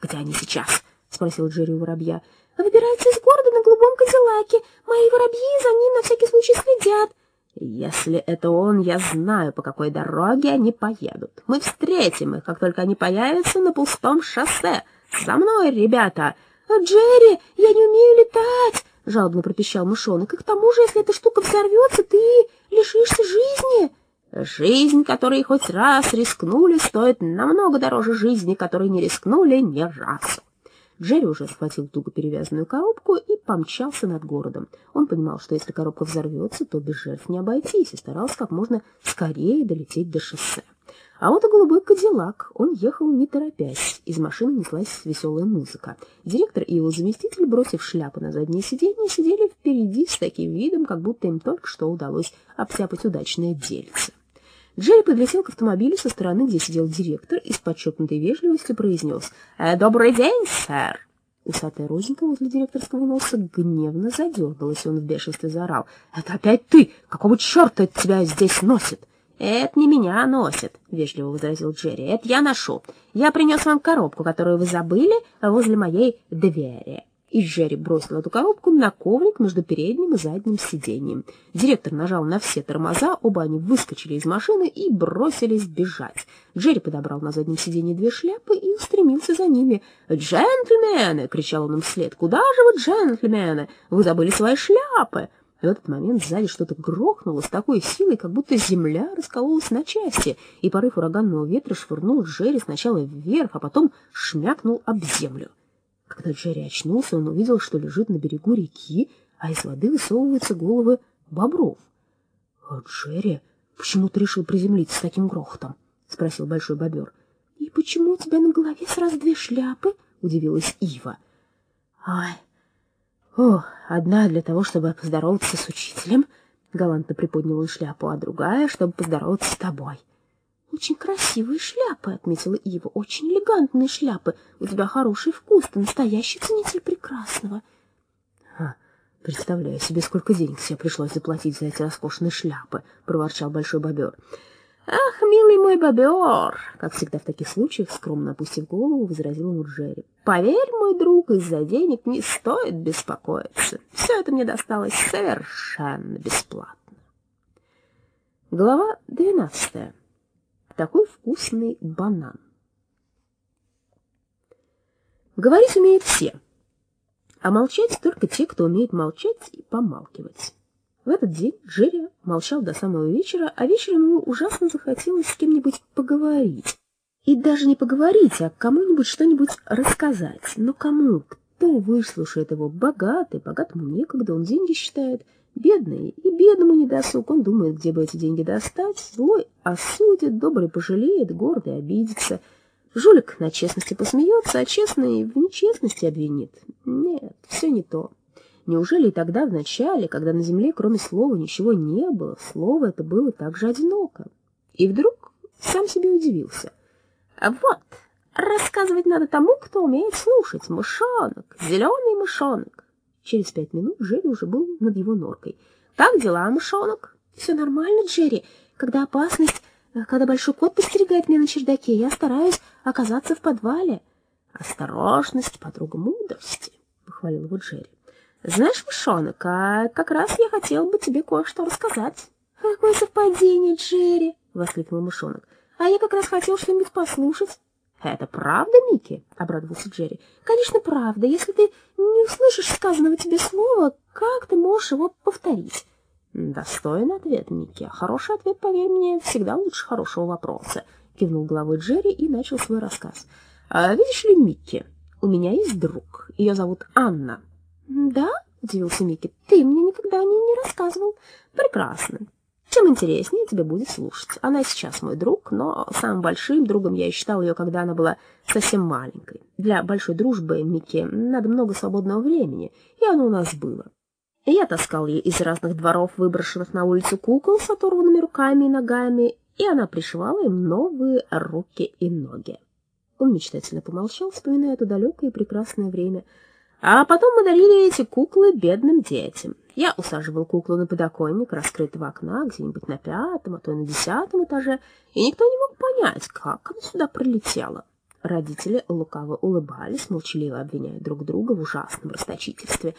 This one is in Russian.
Где они сейчас? — спросил Джерри у воробья. Выбирается из города на голубом кадиллаке. Мои воробьи за ним на всякий случай следят. Если это он, я знаю, по какой дороге они поедут. Мы встретим их, как только они появятся на пустом шоссе. За мной, ребята! Джерри, я не умею летать! — жалобно пропищал мышонок. — И к тому же, если эта штука взорвется, ты лишишься жизни. Жизнь, которой хоть раз рискнули, стоит намного дороже жизни, которой не рискнули ни разу. Джерри уже схватил туго перевязанную коробку и помчался над городом. Он понимал, что если коробка взорвется, то без жертв не обойтись, и старался как можно скорее долететь до шоссе. А вот и голубой кадиллак. Он ехал не торопясь. Из машины неслась веселая музыка. Директор и его заместитель, бросив шляпы на заднее сиденье, сидели впереди с таким видом, как будто им только что удалось обсяпать удачное дельце. Джерри подлетел к автомобилю со стороны, где сидел директор, и с подчеркнутой вежливостью произнес «Э, «Добрый день, сэр!» Усатая розинка возле директорского носа гневно задергалась, и он в бешенстве заорал. «Это опять ты! Какого черта от тебя здесь носит?» «Это не меня носит», — вежливо возразил Джерри. «Это я ношу. Я принес вам коробку, которую вы забыли возле моей двери» и Джерри бросил эту коробку на коврик между передним и задним сиденьем. Директор нажал на все тормоза, оба они выскочили из машины и бросились бежать. Джерри подобрал на заднем сиденье две шляпы и устремился за ними. «Джентльмены!» — кричал он им вслед. «Куда же вы, джентльмены? Вы забыли свои шляпы!» В этот момент сзади что-то грохнуло с такой силой, как будто земля раскололась на части, и порыв ураганного ветра швырнул Джерри сначала вверх, а потом шмякнул об землю. Когда Джерри очнулся, он увидел, что лежит на берегу реки, а из воды высовываются головы бобров. «А, — Джерри, почему ты решил приземлиться с таким грохотом? — спросил большой бобер. — И почему у тебя на голове сразу две шляпы? — удивилась Ива. — Ай, о, одна для того, чтобы поздороваться с учителем, — галантно приподнял шляпу, а другая, чтобы поздороваться с тобой. «Очень красивые шляпы», — отметила Ива. «Очень элегантные шляпы. У тебя хороший вкус, ты настоящий ценитель прекрасного». «Ха, представляю себе, сколько денег себе пришлось заплатить за эти роскошные шляпы», — проворчал большой бобер. «Ах, милый мой бобер!» — как всегда в таких случаях, скромно опустив голову, возразил ему Джерри. «Поверь, мой друг, из-за денег не стоит беспокоиться. Все это мне досталось совершенно бесплатно». Глава двенадцатая такой вкусный банан. Говорить умеют все, а молчать только те, кто умеет молчать и помалкивать. В этот день Джерри молчал до самого вечера, а вечером ему ужасно захотелось с кем-нибудь поговорить. И даже не поговорить, а кому-нибудь что-нибудь рассказать. Но кому? Кто выслушает его? Богатый, богатому некогда, он деньги считает – Бедный и бедному не досуг, он думает, где бы эти деньги достать. Злой осудит, добрый пожалеет, гордый обидится. Жулик на честности посмеется, а честный в нечестности обвинит. Нет, все не то. Неужели и тогда, в начале, когда на земле кроме слова ничего не было, слово это было так же одиноко? И вдруг сам себе удивился. А вот, рассказывать надо тому, кто умеет слушать. Мышонок, зеленый мышонок. Через пять минут Джерри уже был над его норкой. «Как дела, мышонок?» «Все нормально, Джерри. Когда опасность, э, когда большой кот подстерегает меня на чердаке, я стараюсь оказаться в подвале». «Осторожность, подруга мудрости», — похвалил его Джерри. «Знаешь, мышонок, а как раз я хотел бы тебе кое-что рассказать». «Какое совпадение, Джерри!» — воскликнул мышонок. «А я как раз хотел что-нибудь послушать». «Это правда, Микки?» — обрадовался Джерри. «Конечно, правда. Если ты не услышишь сказанного тебе слова, как ты можешь его повторить?» «Достойный ответ, Микки. Хороший ответ, поверь мне, всегда лучше хорошего вопроса», — кивнул головой Джерри и начал свой рассказ. «А видишь ли, Микки, у меня есть друг. Ее зовут Анна». «Да?» — удивился Микки. «Ты мне никогда о ней не рассказывал». «Прекрасно. Тем интереснее тебе будет слушать. Она сейчас мой друг, но самым большим другом я считал ее, когда она была совсем маленькой. Для большой дружбы, Микки, надо много свободного времени, и оно у нас было. Я таскал ей из разных дворов, выброшенных на улицу кукол с оторванными руками и ногами, и она пришивала им новые руки и ноги. Он мечтательно помолчал, вспоминая это далекое и прекрасное время — а потом мы дарили эти куклы бедным детям. Я усаживал куклу на подоконник раскрытого окна где-нибудь на пятом, а то и на десятом этаже, и никто не мог понять, как она сюда прилетела. Родители лукаво улыбались, молчаливо обвиняя друг друга в ужасном расточительстве.